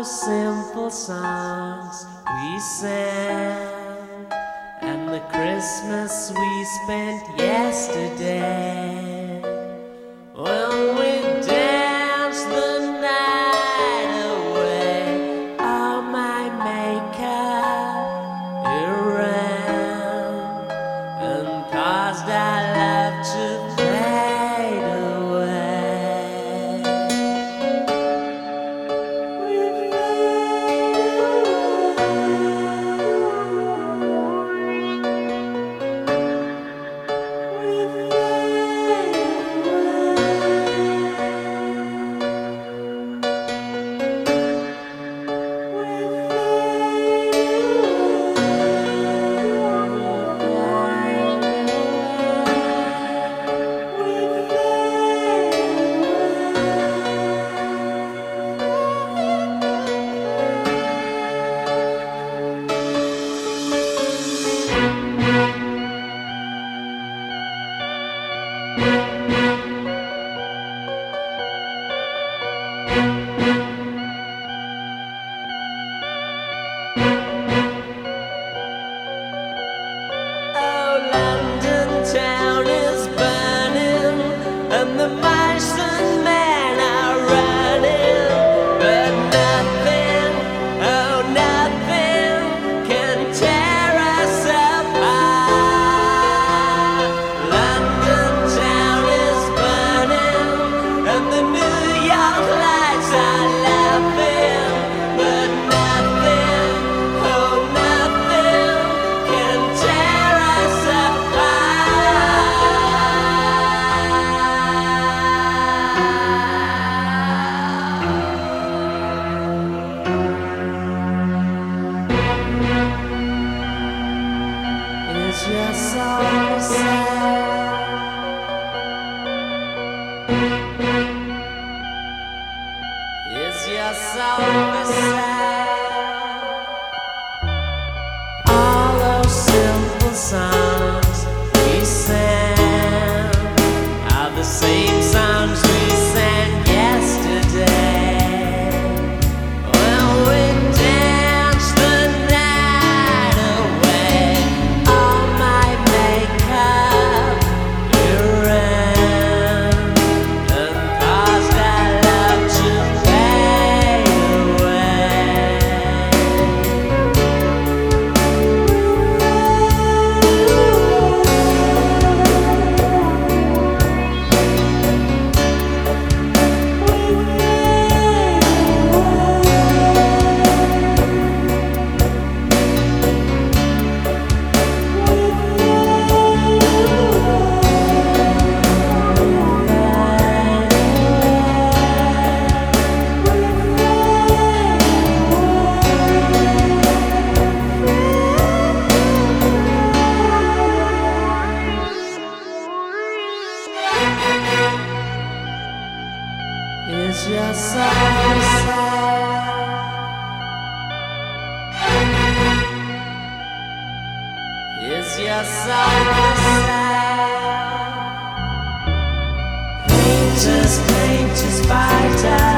the simple songs we sang and the Christmas we spent yesterday. When we danced the night away, all my makeup around and caused our It's just so sad. just paint just by time